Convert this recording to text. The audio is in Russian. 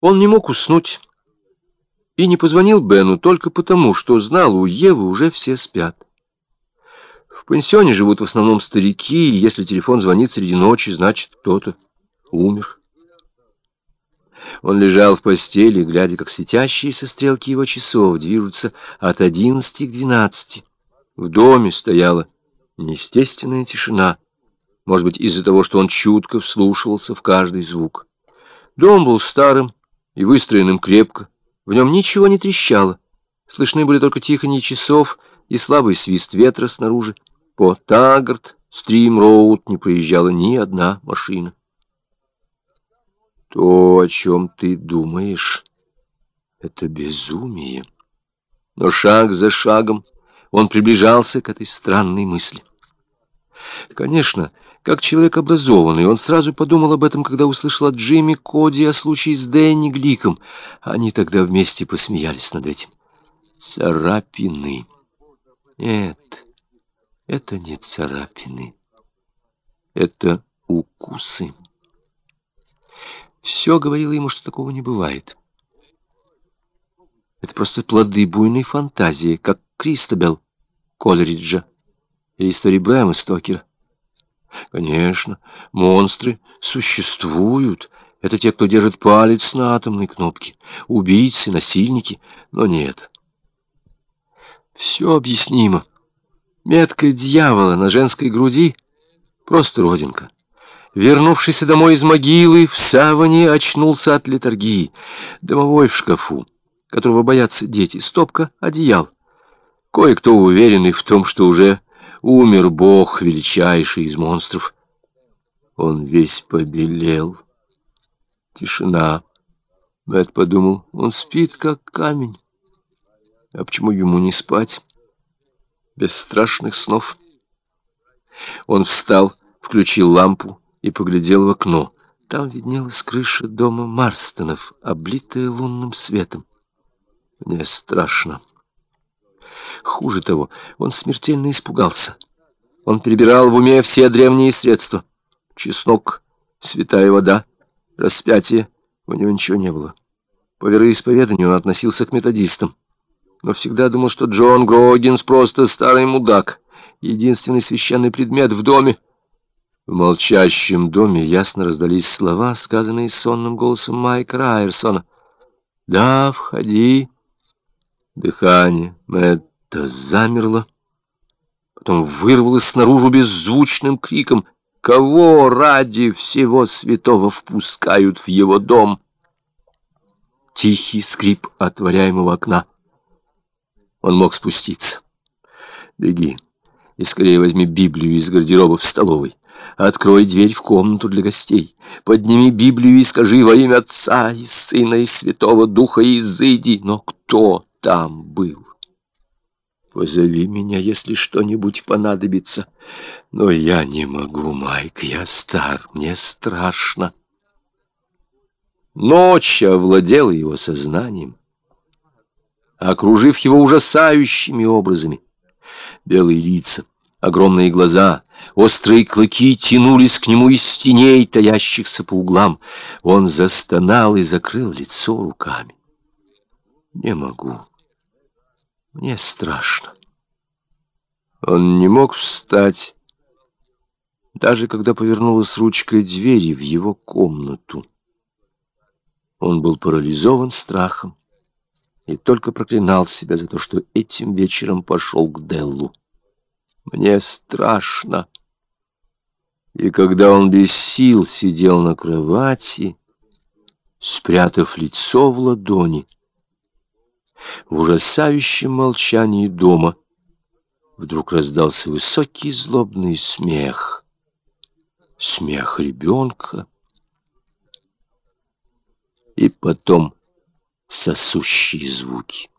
Он не мог уснуть и не позвонил Бену только потому, что знал, у Евы уже все спят. В пансионе живут в основном старики, и если телефон звонит среди ночи, значит, кто-то умер. Он лежал в постели, глядя, как светящиеся стрелки его часов движутся от одиннадцати к двенадцати. В доме стояла неестественная тишина, может быть, из-за того, что он чутко вслушивался в каждый звук. Дом был старым и выстроенным крепко, в нем ничего не трещало. Слышны были только тихонье часов и слабый свист ветра снаружи. По Таггарт, Стрим-Роуд не проезжала ни одна машина. То, о чем ты думаешь, это безумие. Но шаг за шагом он приближался к этой странной мысли. Конечно, как человек образованный, он сразу подумал об этом, когда услышал от Джимми Коди о случае с Дэнни Гликом. Они тогда вместе посмеялись над этим. Царапины. Нет, это не царапины. Это укусы. Все говорило ему, что такого не бывает. Это просто плоды буйной фантазии, как Кристобел Колериджа или истории Брэма Стокера. Конечно, монстры существуют. Это те, кто держит палец на атомной кнопке. Убийцы, насильники. Но нет. Все объяснимо. Метка дьявола на женской груди — просто родинка. Вернувшийся домой из могилы, в саване очнулся от литургии. Домовой в шкафу, которого боятся дети. Стопка одеял. Кое-кто уверенный в том, что уже Умер бог, величайший из монстров. Он весь побелел. Тишина. Мэтт подумал, он спит, как камень. А почему ему не спать? Без страшных снов. Он встал, включил лампу и поглядел в окно. Там виднелась крыша дома Марстонов, облитая лунным светом. Мне страшно. Хуже того, он смертельно испугался. Он перебирал в уме все древние средства. Чеснок, святая вода, распятие. У него ничего не было. По вероисповеданию он относился к методистам. Но всегда думал, что Джон Грогинс просто старый мудак. Единственный священный предмет в доме. В молчащем доме ясно раздались слова, сказанные сонным голосом Майка Райерсона. «Да, входи». Дыхание Мэтт Та замерла, потом вырвалась снаружи беззвучным криком. «Кого ради всего святого впускают в его дом?» Тихий скрип отворяемого окна. Он мог спуститься. «Беги и скорее возьми Библию из гардероба в столовой. Открой дверь в комнату для гостей. Подними Библию и скажи во имя Отца и Сына и Святого Духа и изыди. Но кто там был?» Позови меня, если что-нибудь понадобится. Но я не могу, Майк, я стар, мне страшно. Ночь овладела его сознанием, окружив его ужасающими образами. Белые лица, огромные глаза, острые клыки тянулись к нему из теней, таящихся по углам. Он застонал и закрыл лицо руками. «Не могу». Мне страшно. Он не мог встать, даже когда повернулась ручкой двери в его комнату. Он был парализован страхом и только проклинал себя за то, что этим вечером пошел к Деллу. Мне страшно. И когда он без сил сидел на кровати, спрятав лицо в ладони, в ужасающем молчании дома вдруг раздался высокий злобный смех. Смех ребенка. И потом сосущие звуки.